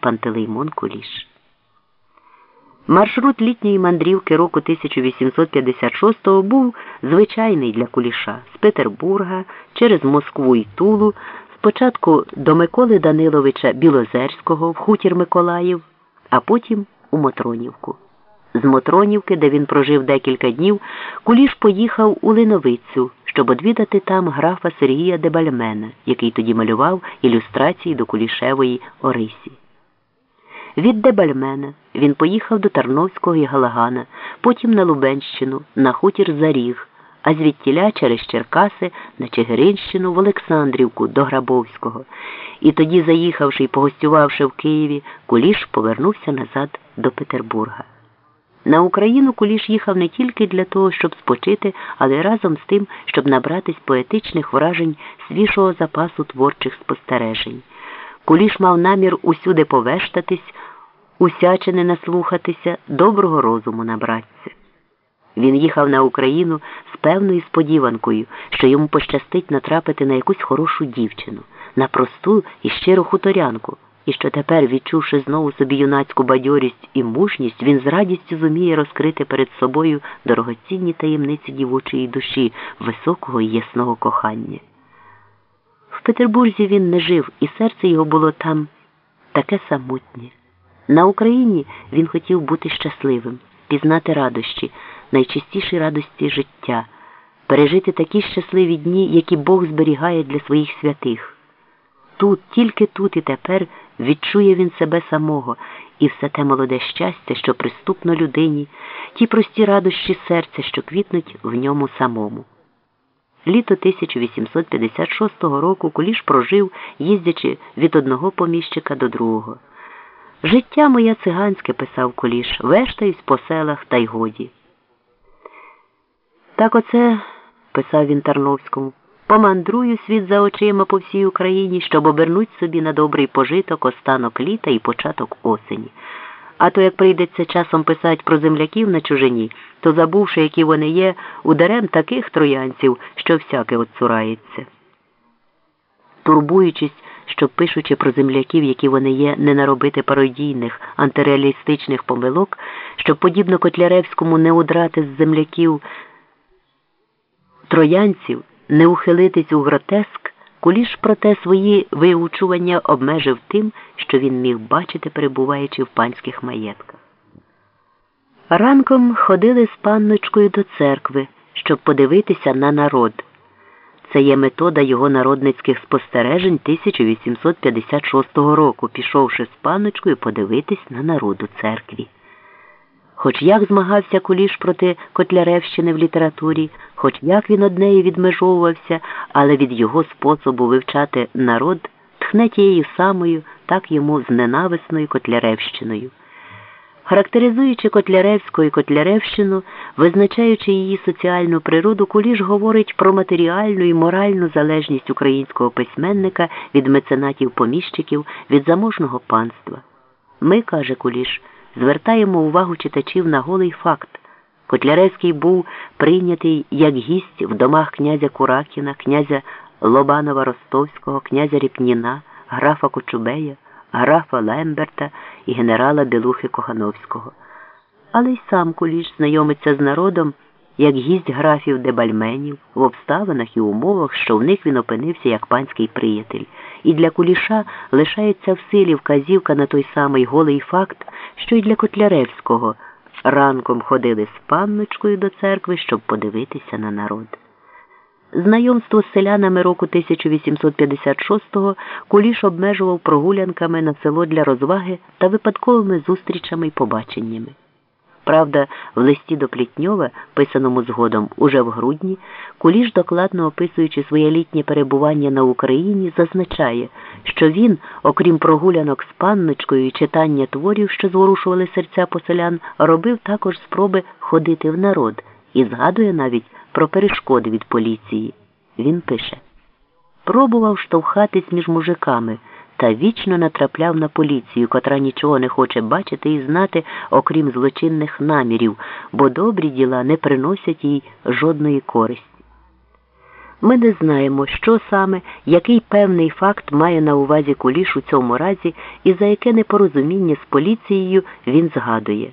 Пантелеймон Куліш. Маршрут літньої мандрівки року 1856-го був звичайний для Куліша з Петербурга через Москву і Тулу, спочатку до Миколи Даниловича Білозерського в хутір Миколаїв, а потім у Мотронівку. З Мотронівки, де він прожив декілька днів, Куліш поїхав у Линовицю, щоб одвідати там графа Сергія Дебальмена, який тоді малював ілюстрації до Кулішевої Орисі. Від Дебальмена він поїхав до Тарновського і Галагана, потім на Лубенщину, на хутір Заріг, а звідтіля через Черкаси на Чигиринщину в Олександрівку до Грабовського. І тоді, заїхавши і погостювавши в Києві, Куліш повернувся назад до Петербурга. На Україну Куліш їхав не тільки для того, щоб спочити, але й разом з тим, щоб набратись поетичних вражень свіжого запасу творчих спостережень. Куліш мав намір усюди повештатись, усячини наслухатися, доброго розуму набратися. Він їхав на Україну з певною сподіванкою, що йому пощастить натрапити на якусь хорошу дівчину, на просту і щиру хуторянку, і що тепер, відчувши знову собі юнацьку бадьорість і мужність, він з радістю зуміє розкрити перед собою дорогоцінні таємниці дівочої душі, високого і ясного кохання. В Петербурзі він не жив, і серце його було там таке самотнє. На Україні він хотів бути щасливим, пізнати радощі, найчистіші радості життя, пережити такі щасливі дні, які Бог зберігає для своїх святих. Тут, тільки тут і тепер відчує він себе самого і все те молоде щастя, що приступно людині, ті прості радощі серця, що квітнуть в ньому самому. Літо 1856 року Куліш прожив, їздячи від одного поміщика до другого. Життя моє циганське, писав Куліш, вештаюсь по селах та й годі. Так оце, писав він Тарновському, помандрую світ за очима по всій Україні, щоб обернуть собі на добрий пожиток останок літа і початок осені. А то як прийдеться часом писати про земляків на чужині, то забувши, які вони є, ударем таких троянців, що всяке отцурається. Турбуючись, щоб пишучи про земляків, які вони є, не наробити пародійних, антиреалістичних помилок, щоб, подібно Котляревському, не удрати з земляків троянців, не ухилитись у гротеск, куліш, проте свої виучування обмежив тим, що він міг бачити, перебуваючи в панських маєтках. Ранком ходили з панночкою до церкви, щоб подивитися на народ. Це є метода його народницьких спостережень 1856 року, пішовши з панночкою подивитись на народ у церкві. Хоч як змагався Куліш проти Котляревщини в літературі, хоч як він од неї відмежовувався, але від його способу вивчати народ тхне тією самою, так йому з ненависною Котляревщиною. Характеризуючи Котляревську і Котляревщину, визначаючи її соціальну природу, Куліш говорить про матеріальну і моральну залежність українського письменника від меценатів поміщиків, від заможного панства. Ми, каже Куліш, звертаємо увагу читачів на голий факт. Котляревський був прийнятий як гість в домах князя Куракіна, князя Лобанова Ростовського, князя Ріпніна, графа Кочубея графа Лемберта і генерала Белухи Кохановського. Але й сам Куліш знайомиться з народом як гість графів Дебальменів в обставинах і умовах, що в них він опинився як панський приятель, і для Куліша лишається в силі вказівка на той самий голий факт, що й для Котляревського ранком ходили з панночкою до церкви, щоб подивитися на народ. Знайомство з селянами року 1856-го Куліш обмежував прогулянками на село для розваги та випадковими зустрічами й побаченнями. Правда, в листі до Плітньова, писаному згодом уже в грудні, Куліш, докладно описуючи своє літнє перебування на Україні, зазначає, що він, окрім прогулянок з панночкою і читання творів, що зворушували серця поселян, робив також спроби ходити в народ і згадує навіть про перешкоди від поліції. Він пише пробував штовхатись між мужиками та вічно натрапляв на поліцію, котра нічого не хоче бачити і знати, окрім злочинних намірів, бо добрі діла не приносять їй жодної користі. Ми не знаємо, що саме, який певний факт має на увазі куліш у цьому разі і за яке непорозуміння з поліцією він згадує.